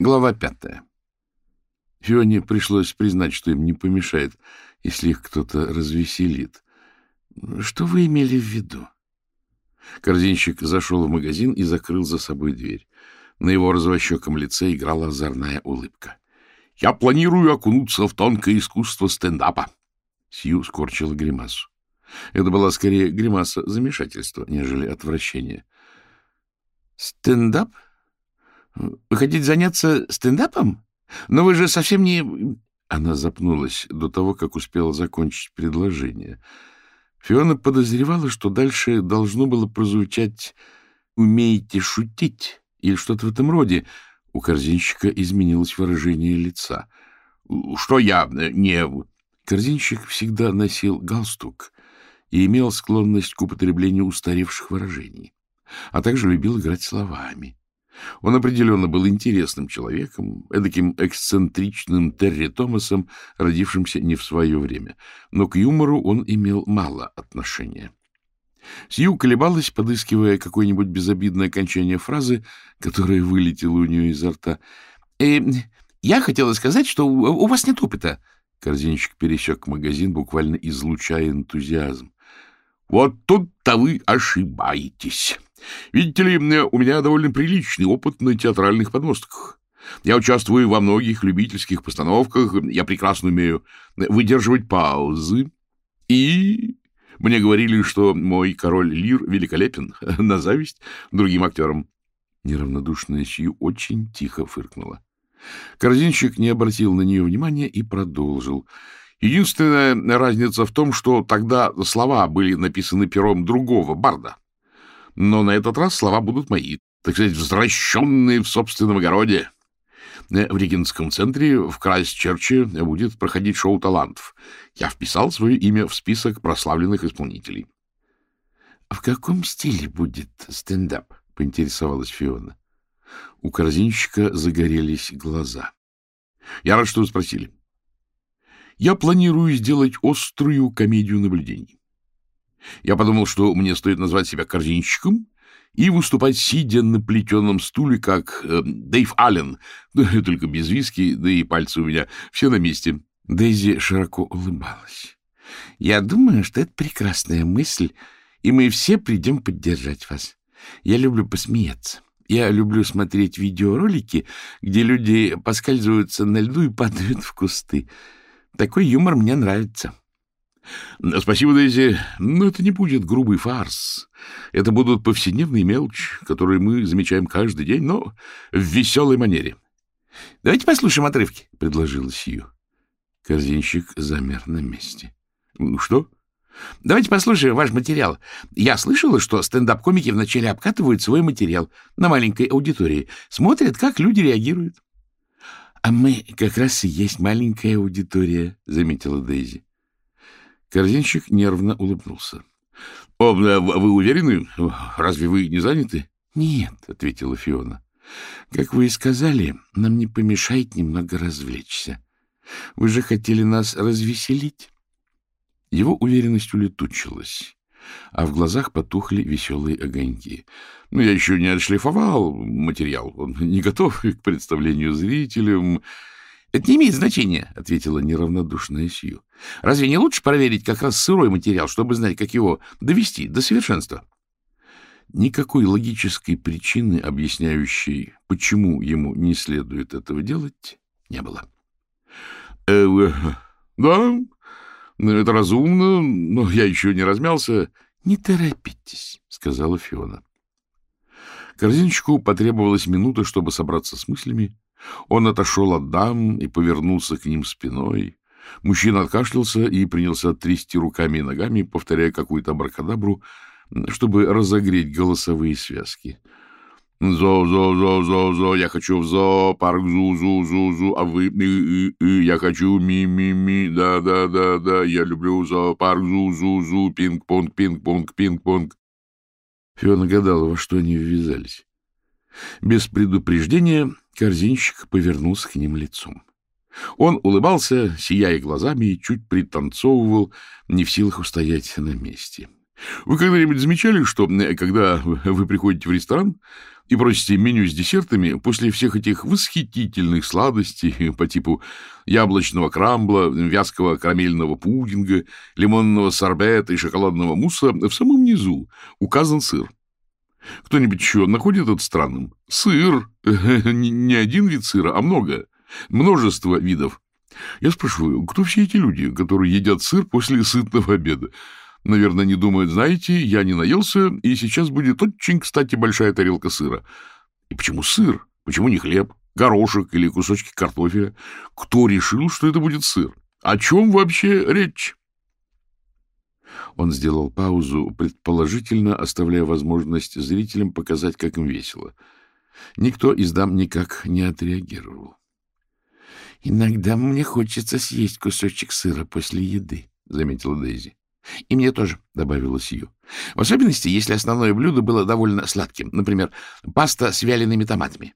Глава пятая. Фионе пришлось признать, что им не помешает, если их кто-то развеселит. Что вы имели в виду? Корзинщик зашел в магазин и закрыл за собой дверь. На его розовощеком лице играла озорная улыбка. — Я планирую окунуться в тонкое искусство стендапа. Сью скорчила гримасу. Это была скорее гримаса замешательства, нежели отвращения. — Стендап? Вы хотите заняться стендапом? Но вы же совсем не... Она запнулась до того, как успела закончить предложение. Фиона подозревала, что дальше должно было прозвучать «умеете шутить» или что-то в этом роде. У корзинщика изменилось выражение лица. «Что я не...» Корзинщик всегда носил галстук и имел склонность к употреблению устаревших выражений, а также любил играть словами. Он определенно был интересным человеком, эдаким эксцентричным Терри Томасом, родившимся не в свое время, но к юмору он имел мало отношения. Сью колебалась, подыскивая какое-нибудь безобидное окончание фразы, которая вылетела у нее изо рта. «Э, «Я хотела сказать, что у, у вас нет опыта». Корзинчик пересек магазин, буквально излучая энтузиазм. «Вот тут-то вы ошибаетесь». Видите ли, у меня довольно приличный опыт на театральных подмостках. Я участвую во многих любительских постановках, я прекрасно умею выдерживать паузы. И мне говорили, что мой король Лир великолепен, на зависть другим актерам. Неравнодушная Сью очень тихо фыркнула. Корзинщик не обратил на нее внимания и продолжил. Единственная разница в том, что тогда слова были написаны пером другого барда но на этот раз слова будут мои, так сказать, возвращенные в собственном огороде. Э, в Регенском центре в Крайстчерче будет проходить шоу талантов. Я вписал свое имя в список прославленных исполнителей. — В каком стиле будет стендап? — поинтересовалась Фиона. У корзинщика загорелись глаза. — Я рад, что вы спросили. Я планирую сделать острую комедию наблюдений. Я подумал, что мне стоит назвать себя корзинщиком и выступать, сидя на плетеном стуле, как э, Дэйв Аллен, только без виски, да и пальцы у меня все на месте. Дейзи широко улыбалась. Я думаю, что это прекрасная мысль, и мы все придем поддержать вас. Я люблю посмеяться. Я люблю смотреть видеоролики, где люди поскальзываются на льду и падают в кусты. Такой юмор мне нравится. — Спасибо, Дейзи, но это не будет грубый фарс. Это будут повседневные мелочи, которые мы замечаем каждый день, но в веселой манере. — Давайте послушаем отрывки, — предложила Сью. Корзинщик замер на месте. — Что? — Давайте послушаем ваш материал. Я слышала, что стендап-комики вначале обкатывают свой материал на маленькой аудитории, смотрят, как люди реагируют. — А мы как раз и есть маленькая аудитория, — заметила Дейзи. Корзинщик нервно улыбнулся. — О, э, вы уверены? Разве вы не заняты? — Нет, — ответила Фиона. — Как вы и сказали, нам не помешает немного развлечься. Вы же хотели нас развеселить. Его уверенность улетучилась, а в глазах потухли веселые огоньки. Ну, я еще не отшлифовал материал, он не готов к представлению зрителям. — Это не имеет значения, — ответила неравнодушная Сью. — Разве не лучше проверить как раз сырой материал, чтобы знать, как его довести до совершенства? Никакой логической причины, объясняющей, почему ему не следует этого делать, не было. Э, — Да, это разумно, но я еще не размялся. — Не торопитесь, — сказала Фиона. Корзинчику потребовалась минута, чтобы собраться с мыслями, он отошел от дам и повернулся к ним спиной. Мужчина откашлялся и принялся трясти руками и ногами, повторяя какую-то абракадабру, чтобы разогреть голосовые связки. «Зо-зо-зо-зо-зо, я хочу в зоопарк, зу-зу-зу-зу, а вы, и-и-и, я хочу ми-ми-ми, да-да-да-да, я люблю зоопарк, зу-зу-зу, пинг-понг, пинг-понг, пинг-понг». Фиона гадала, во что они ввязались. Без предупреждения корзинщик повернулся к ним лицом. Он улыбался, сияя глазами, и чуть пританцовывал, не в силах устоять на месте. Вы когда-нибудь замечали, что, когда вы приходите в ресторан, и просите меню с десертами после всех этих восхитительных сладостей по типу яблочного крамбла, вязкого карамельного пудинга, лимонного сорбета и шоколадного мусса, в самом низу указан сыр. Кто-нибудь еще находит это странным? Сыр. Не один вид сыра, а много. Множество видов. Я спрашиваю, кто все эти люди, которые едят сыр после сытного обеда? Наверное, не думают, знаете, я не наелся, и сейчас будет очень, кстати, большая тарелка сыра. И почему сыр? Почему не хлеб, горошек или кусочки картофеля? Кто решил, что это будет сыр? О чем вообще речь? Он сделал паузу, предположительно оставляя возможность зрителям показать, как им весело. Никто из дам никак не отреагировал. — Иногда мне хочется съесть кусочек сыра после еды, — заметила Дейзи. — И мне тоже, — добавила Сью. — В особенности, если основное блюдо было довольно сладким. Например, паста с вялеными томатами.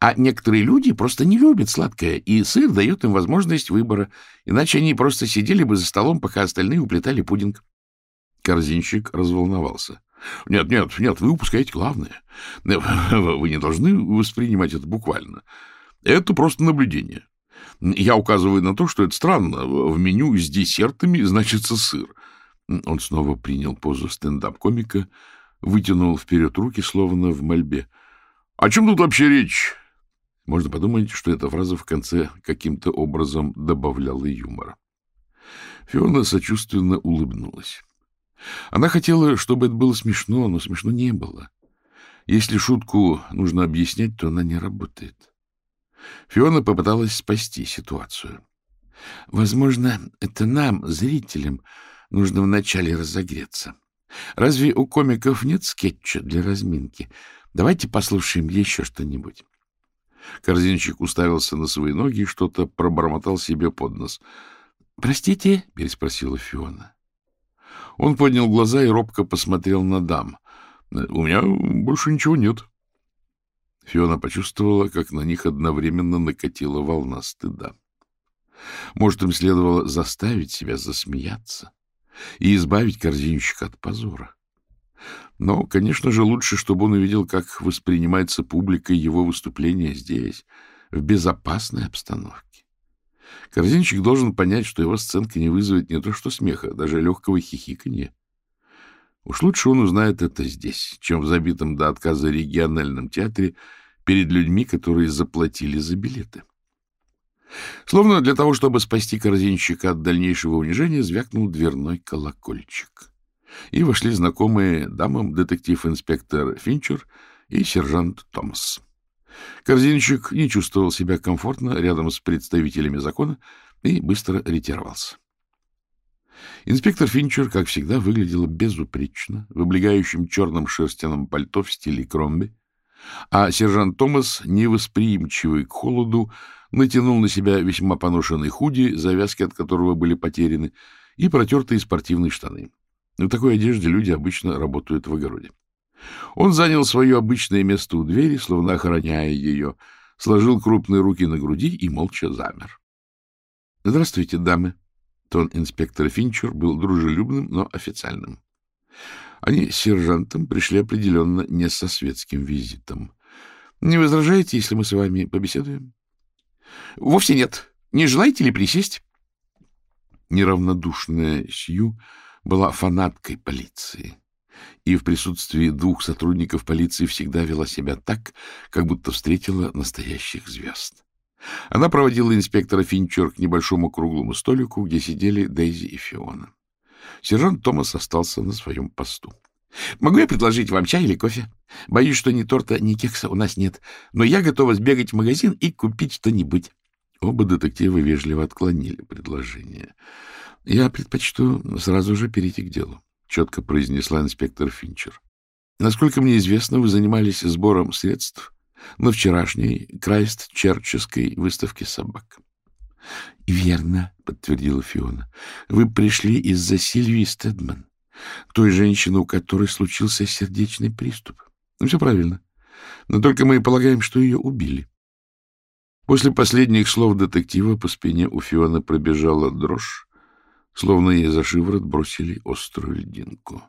А некоторые люди просто не любят сладкое, и сыр дает им возможность выбора, иначе они просто сидели бы за столом, пока остальные уплетали пудинг. Корзинщик разволновался. — Нет, нет, нет, вы упускаете главное. Вы не должны воспринимать это буквально. Это просто наблюдение. Я указываю на то, что это странно. В меню с десертами значится сыр. Он снова принял позу стендап-комика, вытянул вперед руки, словно в мольбе. — О чем тут вообще речь? Можно подумать, что эта фраза в конце каким-то образом добавляла юмора. Фиона сочувственно улыбнулась. Она хотела, чтобы это было смешно, но смешно не было. Если шутку нужно объяснять, то она не работает. Фиона попыталась спасти ситуацию. Возможно, это нам, зрителям, нужно вначале разогреться. Разве у комиков нет скетча для разминки? Давайте послушаем еще что-нибудь. Корзинчик уставился на свои ноги и что-то пробормотал себе под нос. — Простите? — переспросила Фиона. Он поднял глаза и робко посмотрел на дам. — У меня больше ничего нет. Фиона почувствовала, как на них одновременно накатила волна стыда. Может, им следовало заставить себя засмеяться и избавить корзинщика от позора. Но, конечно же, лучше, чтобы он увидел, как воспринимается публика его выступление здесь, в безопасной обстановке. Корзинчик должен понять, что его сценка не вызовет не то что смеха, даже легкого хихиканья. Уж лучше он узнает это здесь, чем в забитом до отказа региональном театре перед людьми, которые заплатили за билеты. Словно для того, чтобы спасти корзинщика от дальнейшего унижения, звякнул дверной колокольчик. И вошли знакомые дамам детектив-инспектор Финчер и сержант Томас. Корзинщик не чувствовал себя комфортно рядом с представителями закона и быстро ретировался. Инспектор Финчер, как всегда, выглядела безупречно, в облегающем черном шерстяном пальто в стиле кромби, а сержант Томас, невосприимчивый к холоду, натянул на себя весьма поношенный худи, завязки от которого были потеряны, и протертые спортивные штаны. В такой одежде люди обычно работают в огороде. Он занял свое обычное место у двери, словно охраняя ее, сложил крупные руки на груди и молча замер. — Здравствуйте, дамы. Тон инспектора Финчер был дружелюбным, но официальным. Они с сержантом пришли определенно не со светским визитом. — Не возражаете, если мы с вами побеседуем? — Вовсе нет. Не желаете ли присесть? Неравнодушная Сью была фанаткой полиции и в присутствии двух сотрудников полиции всегда вела себя так, как будто встретила настоящих звезд. Она проводила инспектора Финчер к небольшому круглому столику, где сидели Дейзи и Фиона. Сержант Томас остался на своем посту. — Могу я предложить вам чай или кофе? Боюсь, что ни торта, ни кекса у нас нет, но я готова сбегать в магазин и купить что-нибудь. Оба детектива вежливо отклонили предложение. — Я предпочту сразу же перейти к делу, — четко произнесла инспектор Финчер. — Насколько мне известно, вы занимались сбором средств на вчерашней Крайст-Черческой выставке собак. — Верно, — подтвердила Фиона. — Вы пришли из-за Сильвии Стедман, той женщины, у которой случился сердечный приступ. Ну, все правильно. Но только мы полагаем, что ее убили. После последних слов детектива по спине у Фиона пробежала дрожь, словно ей за шиворот бросили острую льдинку.